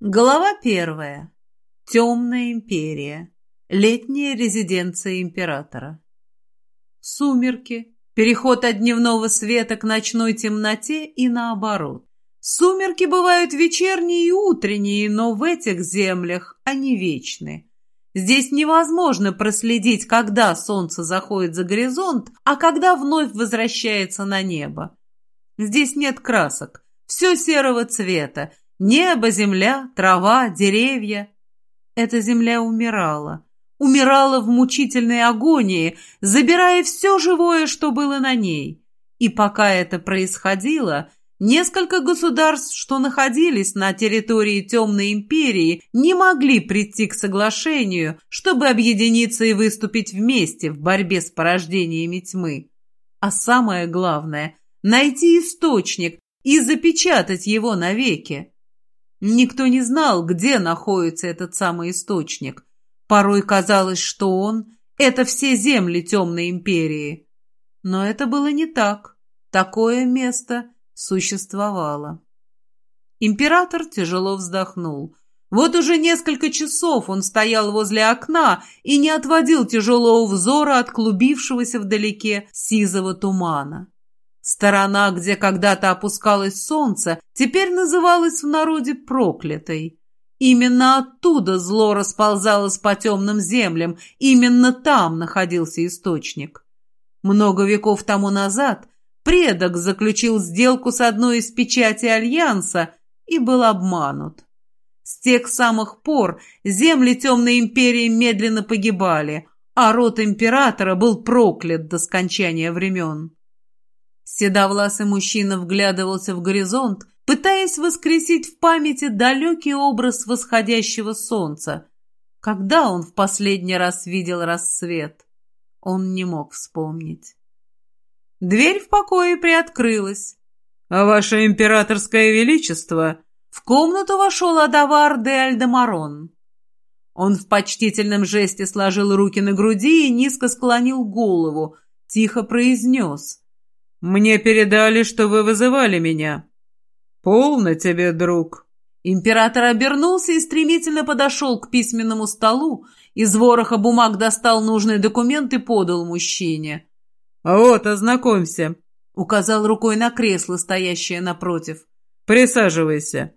Глава первая. Темная империя. Летняя резиденция императора. Сумерки. Переход от дневного света к ночной темноте и наоборот. Сумерки бывают вечерние и утренние, но в этих землях они вечны. Здесь невозможно проследить, когда солнце заходит за горизонт, а когда вновь возвращается на небо. Здесь нет красок, все серого цвета, Небо, земля, трава, деревья. Эта земля умирала. Умирала в мучительной агонии, забирая все живое, что было на ней. И пока это происходило, несколько государств, что находились на территории Темной Империи, не могли прийти к соглашению, чтобы объединиться и выступить вместе в борьбе с порождениями тьмы. А самое главное – найти источник и запечатать его навеки. Никто не знал, где находится этот самый источник. Порой казалось, что он — это все земли Темной Империи. Но это было не так. Такое место существовало. Император тяжело вздохнул. Вот уже несколько часов он стоял возле окна и не отводил тяжелого взора от клубившегося вдалеке сизого тумана. Сторона, где когда-то опускалось солнце, теперь называлась в народе проклятой. Именно оттуда зло расползалось по темным землям, именно там находился источник. Много веков тому назад предок заключил сделку с одной из печатей Альянса и был обманут. С тех самых пор земли Темной Империи медленно погибали, а род императора был проклят до скончания времен. Седовласый мужчина вглядывался в горизонт, пытаясь воскресить в памяти далекий образ восходящего солнца. Когда он в последний раз видел рассвет? Он не мог вспомнить. Дверь в покое приоткрылась. «А «Ваше императорское величество!» В комнату вошел Адавар де Альдемарон. Он в почтительном жесте сложил руки на груди и низко склонил голову, тихо произнес — «Мне передали, что вы вызывали меня». «Полно тебе, друг». Император обернулся и стремительно подошел к письменному столу, из вороха бумаг достал нужный документ и подал мужчине. «Вот, ознакомься», — указал рукой на кресло, стоящее напротив. «Присаживайся».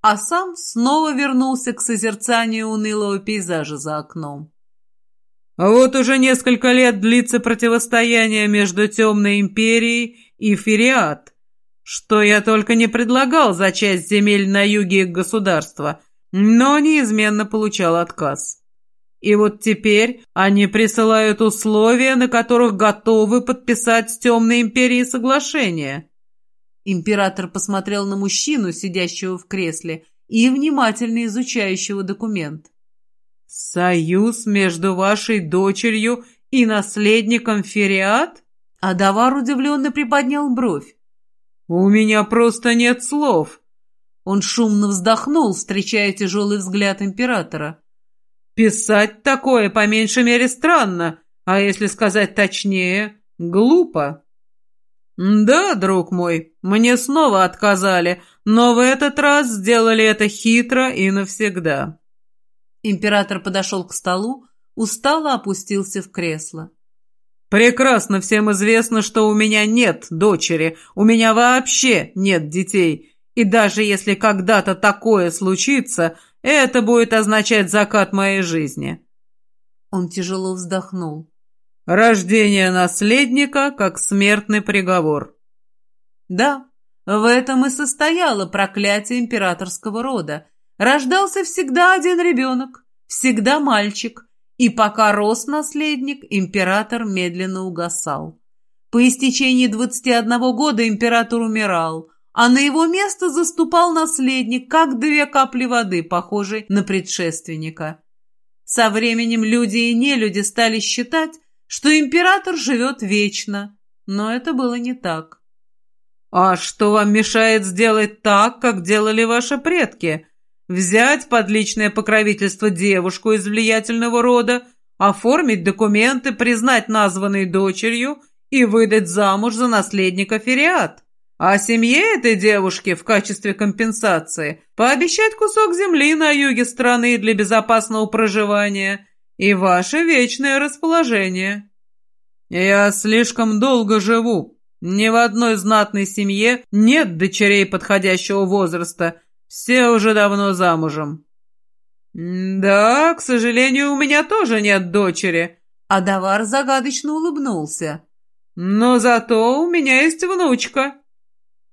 А сам снова вернулся к созерцанию унылого пейзажа за окном. А вот уже несколько лет длится противостояние между Темной Империей и Фериат, что я только не предлагал за часть земель на юге их государства, но неизменно получал отказ. И вот теперь они присылают условия, на которых готовы подписать с Темной Империей соглашение. Император посмотрел на мужчину, сидящего в кресле, и внимательно изучающего документ. «Союз между вашей дочерью и наследником Фериат?» Адавар удивленно приподнял бровь. «У меня просто нет слов». Он шумно вздохнул, встречая тяжелый взгляд императора. «Писать такое по меньшей мере странно, а если сказать точнее, глупо». «Да, друг мой, мне снова отказали, но в этот раз сделали это хитро и навсегда». Император подошел к столу, устало опустился в кресло. «Прекрасно всем известно, что у меня нет дочери, у меня вообще нет детей, и даже если когда-то такое случится, это будет означать закат моей жизни». Он тяжело вздохнул. «Рождение наследника как смертный приговор». «Да, в этом и состояло проклятие императорского рода, Рождался всегда один ребенок, всегда мальчик, и пока рос наследник, император медленно угасал. По истечении 21 года император умирал, а на его место заступал наследник, как две капли воды, похожий на предшественника. Со временем люди и нелюди стали считать, что император живет вечно, но это было не так. «А что вам мешает сделать так, как делали ваши предки?» Взять под личное покровительство девушку из влиятельного рода, оформить документы, признать названной дочерью и выдать замуж за наследника Фериат. А семье этой девушки в качестве компенсации пообещать кусок земли на юге страны для безопасного проживания и ваше вечное расположение. Я слишком долго живу. Ни в одной знатной семье нет дочерей подходящего возраста. Все уже давно замужем. Да, к сожалению, у меня тоже нет дочери. Адавар загадочно улыбнулся. Но зато у меня есть внучка.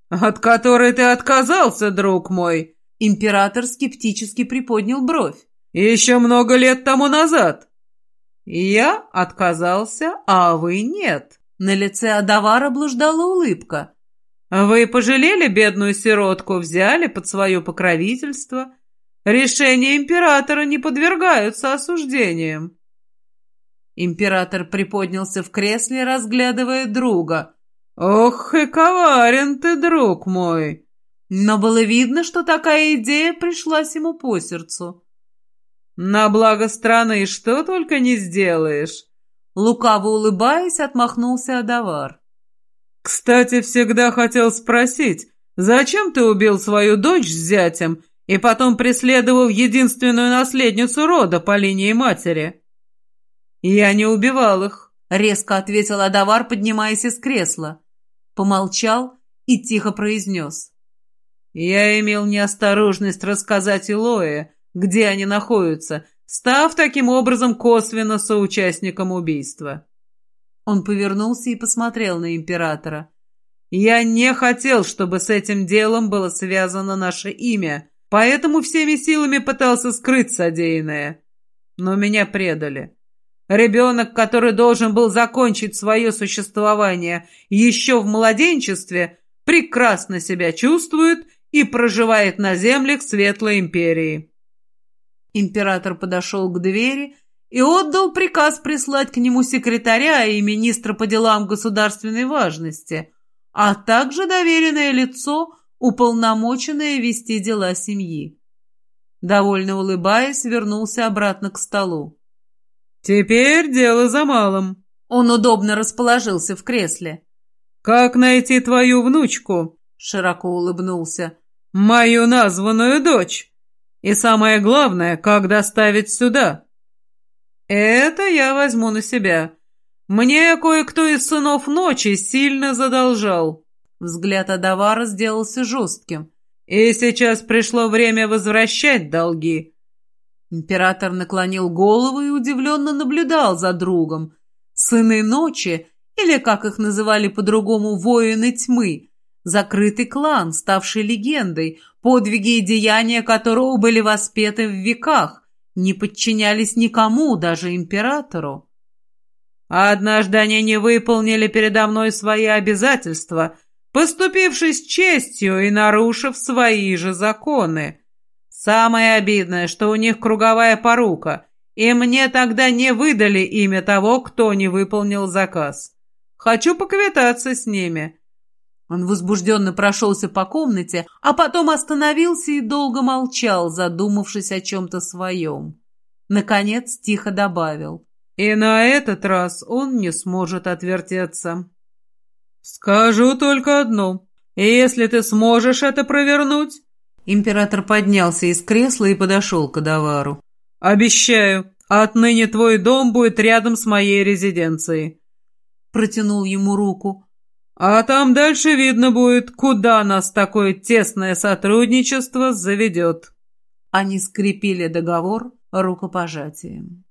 «От которой ты отказался, друг мой?» Император скептически приподнял бровь. «Еще много лет тому назад». «Я отказался, а вы нет». На лице Адавара блуждала улыбка. «Вы пожалели бедную сиротку, взяли под свое покровительство. Решения императора не подвергаются осуждениям». Император приподнялся в кресле, разглядывая друга. «Ох и коварен ты, друг мой!» Но было видно, что такая идея пришлась ему по сердцу. «На благо страны что только не сделаешь!» Лукаво улыбаясь, отмахнулся Адавар. «Кстати, всегда хотел спросить, зачем ты убил свою дочь с зятем и потом преследовал единственную наследницу рода по линии матери?» «Я не убивал их», — резко ответил Адавар, поднимаясь из кресла помолчал и тихо произнес. «Я имел неосторожность рассказать Илое, где они находятся, став таким образом косвенно соучастником убийства». Он повернулся и посмотрел на императора. «Я не хотел, чтобы с этим делом было связано наше имя, поэтому всеми силами пытался скрыть содеянное. Но меня предали. Ребенок, который должен был закончить свое существование еще в младенчестве, прекрасно себя чувствует и проживает на землях Светлой Империи. Император подошел к двери и отдал приказ прислать к нему секретаря и министра по делам государственной важности, а также доверенное лицо, уполномоченное вести дела семьи. Довольно улыбаясь, вернулся обратно к столу. «Теперь дело за малым». Он удобно расположился в кресле. «Как найти твою внучку?» Широко улыбнулся. «Мою названную дочь. И самое главное, как доставить сюда?» «Это я возьму на себя. Мне кое-кто из сынов ночи сильно задолжал». Взгляд Адавара сделался жестким. «И сейчас пришло время возвращать долги. Император наклонил голову и удивленно наблюдал за другом. Сыны ночи, или, как их называли по-другому, воины тьмы, закрытый клан, ставший легендой, подвиги и деяния которого были воспеты в веках, не подчинялись никому, даже императору. А однажды они не выполнили передо мной свои обязательства, поступившись честью и нарушив свои же законы. Самое обидное, что у них круговая порука, и мне тогда не выдали имя того, кто не выполнил заказ. Хочу поквитаться с ними». Он возбужденно прошелся по комнате, а потом остановился и долго молчал, задумавшись о чем-то своем. Наконец тихо добавил. «И на этот раз он не сможет отвертеться». «Скажу только одно. Если ты сможешь это провернуть, Император поднялся из кресла и подошел к Адавару. «Обещаю, отныне твой дом будет рядом с моей резиденцией». Протянул ему руку. «А там дальше видно будет, куда нас такое тесное сотрудничество заведет». Они скрепили договор рукопожатием.